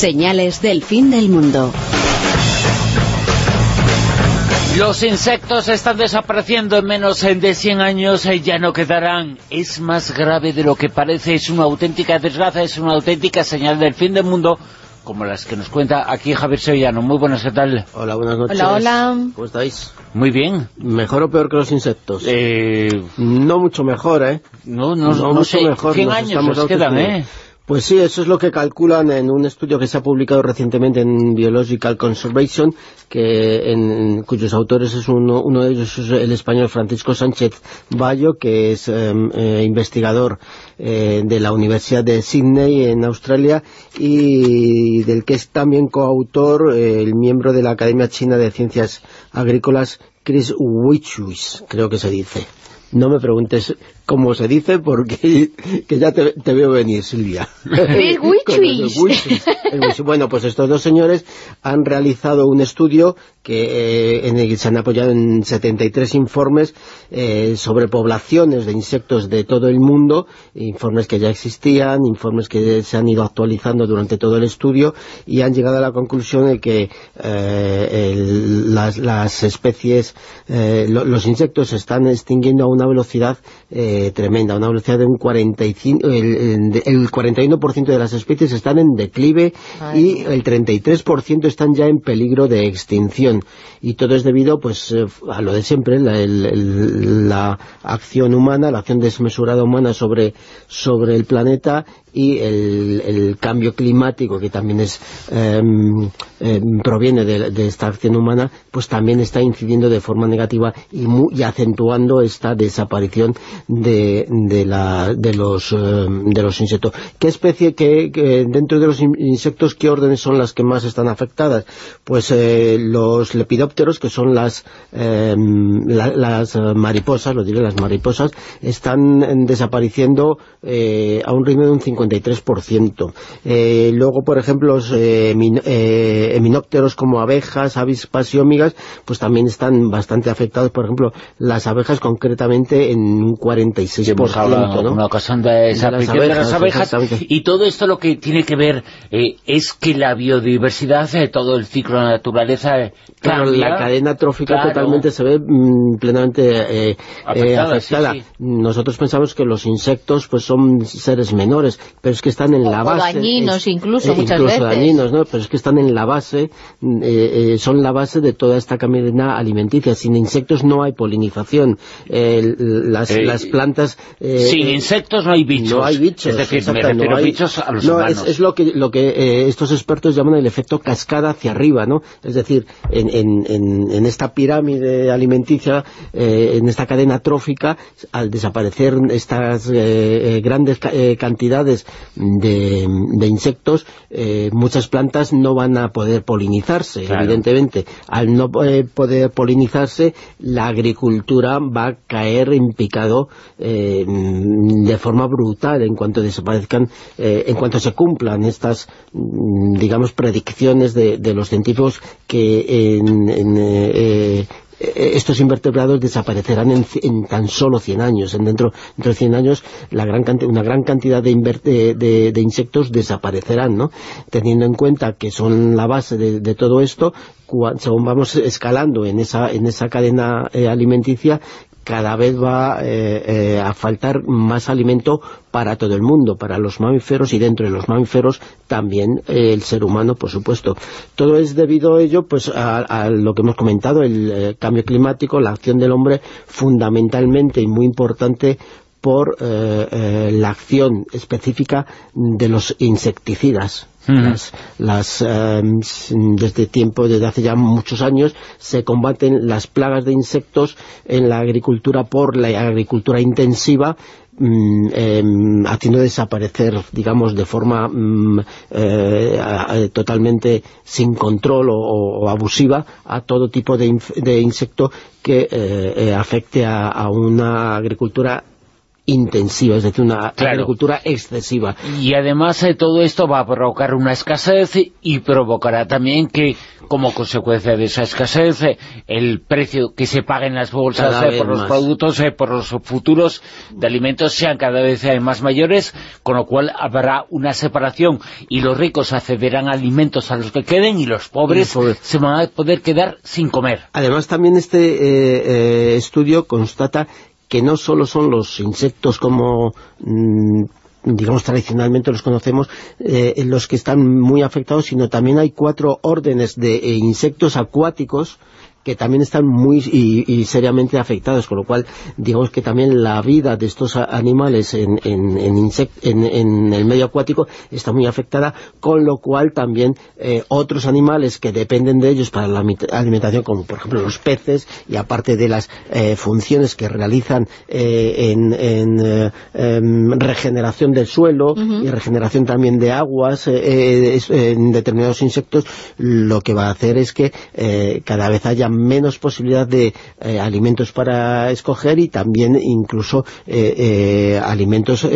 Señales del fin del mundo. Los insectos están desapareciendo en menos de 100 años, y ya no quedarán. Es más grave de lo que parece, es una auténtica desgracia, es una auténtica señal del fin del mundo, como las que nos cuenta aquí Javier Sevillano. Muy buenas, ¿qué tal? Hola, buenas noches. Hola, hola. ¿Cómo estáis? Muy bien. ¿Mejor o peor que los insectos? Eh, no mucho mejor, ¿eh? no, no, no, mucho sé, mejor. 100 nos años nos quedan. ¿eh? Pues sí, eso es lo que calculan en un estudio que se ha publicado recientemente en Biological Conservation, que en, cuyos autores es uno, uno de ellos es el español Francisco Sánchez Bayo, que es eh, eh, investigador eh, de la Universidad de Sydney en Australia y del que es también coautor eh, el miembro de la Academia China de Ciencias Agrícolas, Chris Wichus, creo que se dice. No me preguntes cómo se dice porque que ya te, te veo venir, Silvia. Bueno, pues estos dos señores han realizado un estudio que eh, en el que se han apoyado en 73 informes eh, sobre poblaciones de insectos de todo el mundo, informes que ya existían, informes que se han ido actualizando durante todo el estudio y han llegado a la conclusión de que eh, el- las, las especies, eh, lo- los insectos se están extinguiendo a una velocidad eh, tremenda, una velocidad de un 45, el, el- el 41% de las especies están en declive y el 33% están ya en peligro de extinción. Y todo es debido pues eh, a lo de siempre, la, el- la acción humana, la acción desmesurada humana sobre, sobre el planeta y el, el cambio climático que también es em, em, proviene de, esta acción humana pues también está incidiendo de forma negativa y, acentuando esta desaparición em, de los insectos ¿qué especie, que dentro de los in- insectos qué órdenes son las que más están afectadas? pues eh, los lepidópteros que son las la- las mariposas, lo diré, las mariposas están desapareciendo eh, a un ritmo de un 53%. Eh, luego, por ejemplo, los eh, eh, eminópteros como abejas, avispas y ómigas, pues también están bastante afectados. Por ejemplo, las abejas concretamente en un 46%. Que hemos hablado en ¿no? una ocasión de las abejas y todo esto lo que tiene que ver eh, es que la biodiversidad, todo el ciclo de la naturaleza eh, Claro, la cadena trófica Claro. totalmente se ve mm, plenamente eh, eh, Afectada, afectada. sí, sí. Nosotros pensamos que los insectos pues son seres menores, pero es que están en la O base. dañinos es- incluso, eh, muchas incluso veces. dañinos, ¿no? Pero es que están en la base, eh, eh, son la base de toda esta cadena alimenticia. Sin insectos no hay polinización. Eh, las, Eh, las plantas... eh, Sin insectos no hay bichos. no hay bichos. Es decir, me refiero no hay- bichos a los no, humanos. Es, es lo que, lo que eh, estos expertos llaman el efecto cascada hacia arriba, ¿no? Es decir, en, en- en- en esta pirámide alimenticia, eh, en esta cadena trófica, al desaparecer estas eh, eh, grandes ca- de, de insectos, eh, muchas plantas no van a poder polinizarse, Claro. evidentemente. Al no eh, poder polinizarse, la agricultura va a caer en picado eh, de forma brutal en cuanto desaparezcan, en cuanto se cumplan estas, digamos, predicciones de, de los científicos que en, en, estos invertebrados desaparecerán en, tan solo 100 años. En dentro, de 100 años la gran una gran cantidad de, insectos desaparecerán, ¿no? Teniendo en cuenta que son la base de, todo esto, según vamos escalando en esa, en esa cadena eh, alimenticia, cada vez va eh, eh, a faltar más alimento para todo el mundo, para los mamíferos y dentro de los mamíferos también eh, el ser humano, por supuesto. Todo es debido a ello pues a, lo que hemos comentado, el cambio climático, la acción del hombre fundamentalmente y muy importante por la acción específica de los insecticidas. Las, las, s- desde tiempo, desde hace ya muchos años, se combaten las plagas de insectos en la agricultura por la agricultura intensiva, mm, em, haciendo desaparecer, digamos, de forma mm, eh, totalmente sin control o, abusiva a todo tipo de insecto que eh, eh, afecte a, a una agricultura intensiva, es decir, una agricultura excesiva. Y además de todo esto va a provocar una escasez y provocará también que, como consecuencia de esa escasez, el precio que se paga en las bolsas por los productos, por los futuros de alimentos sean cada vez más mayores, con lo cual habrá una separación y los ricos accederán a alimentos a los que queden y los pobres, se van a poder quedar sin comer. Además también este eh, eh, estudio constata que no solo son los insectos como mm, digamos tradicionalmente los conocemos, eh, los que están muy afectados, sino también hay cuatro órdenes de insectos acuáticos que también están muy y, seriamente afectados, con lo cual digamos que también la vida de estos animales en, en, en, el medio acuático está muy afectada, con lo cual también eh, otros animales que dependen de ellos para la alimentación, como por ejemplo los peces, y aparte de las eh, funciones que realizan eh, en, em, regeneración del suelo y regeneración también de aguas en determinados insectos, lo que va a hacer es que cada vez haya menos posibilidad de eh, alimentos para escoger y también incluso eh, eh, alimentos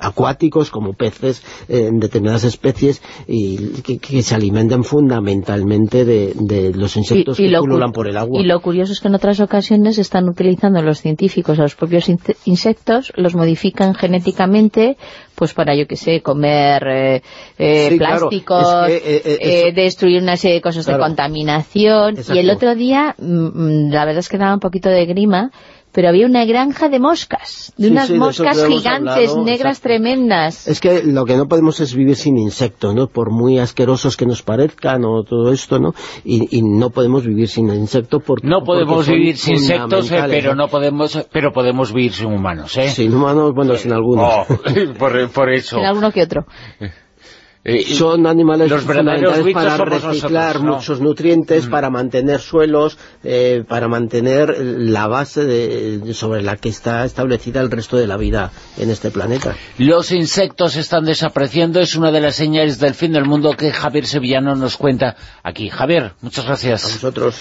acuáticos como peces en determinadas especies y que, se alimentan fundamentalmente de, los insectos que pululan por el agua. Y lo curioso es que en otras ocasiones están utilizando los científicos a los propios insectos, los modifican genéticamente pues para, yo que sé, comer plásticos, destruir una serie de cosas de contaminación. Y el otro día, mm, mm, la verdad es que daba un poquito de grima, pero había una granja de moscas, de unas moscas gigantes, negras, tremendas. Es que lo que no podemos es vivir sin insectos, ¿no? Por muy asquerosos que nos parezcan o todo esto, ¿no? Y, no podemos vivir sin insectos porque... No podemos vivir sin insectos, eh, pero no podemos pero podemos vivir sin humanos, ¿eh? Sin humanos, bueno, sin algunos. Oh, por, por eso. Sin alguno que otro. Eh, son animales fundamentales para reciclar muchos nutrientes, mm. para mantener suelos, eh, para mantener la base sobre la que está establecida el resto de la vida en este planeta. Los insectos están desapareciendo, es una de las señales del fin del mundo que Javier Sevillano nos cuenta aquí. Javier, muchas gracias. A vosotros.